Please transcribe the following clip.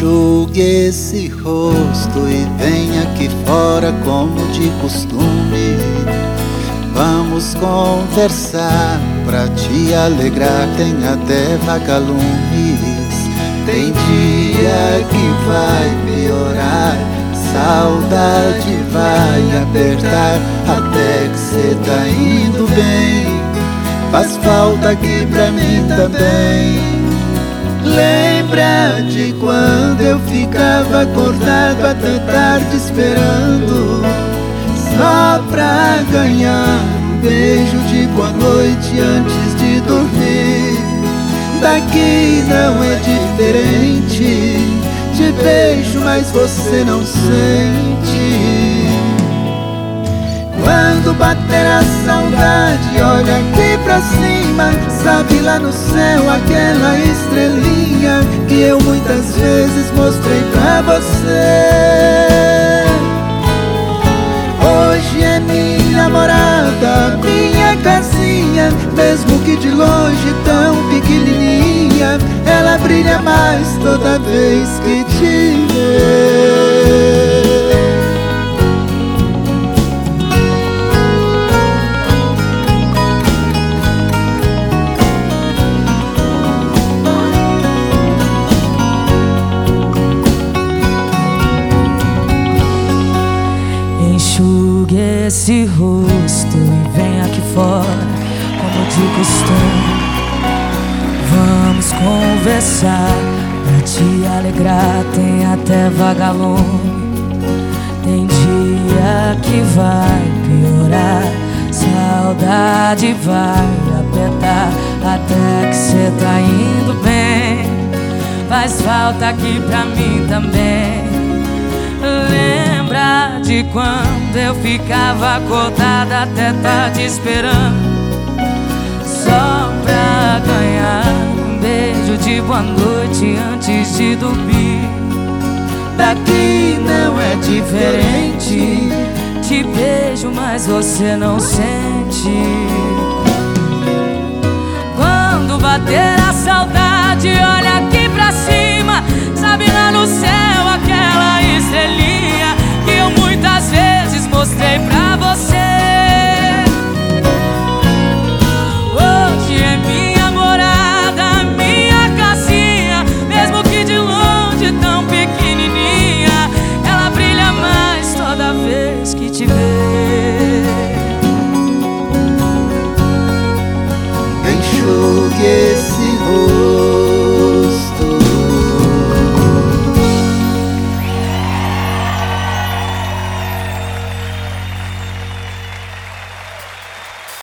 Enxugue esse rosto e venha aqui fora como de costume. Vamos conversar pra te alegrar, tem até vagalumes. Tem dia que vai piorar, saudade vai apertar, até que cê tá indo bem. Faz falta aqui pra mim também. Lembra de quando eu ficava acordado até tarde esperando? Só pra ganhar um beijo de boa noite antes de dormir. Daqui não é diferente Te beijo, mas você não sente Quando bater a saudade, olha aqui pra cima. Sabe lá no céu aquela estrelinha Que eu muitas vezes mostrei pra você. Hoje é minha morada, minha casinha. Mesmo que de longe tão pequenininha Ela brilha mais toda vez que te vê esse rosto e vem aqui fora, como de costume. Vamos conversar pra te alegrar. Tem até vagalume. Tem dia que vai piorar, saudade vai apertar. Até que cê tá indo bem. Faz falta aqui pra mim também. Lembra de quando eu ficava acordada até tarde esperando. Só pra ganhar um beijo de boa noite antes de dormir. Daqui não é diferente Te beijo, mas você não sente. Quando bater te vê Enxugue esse rosto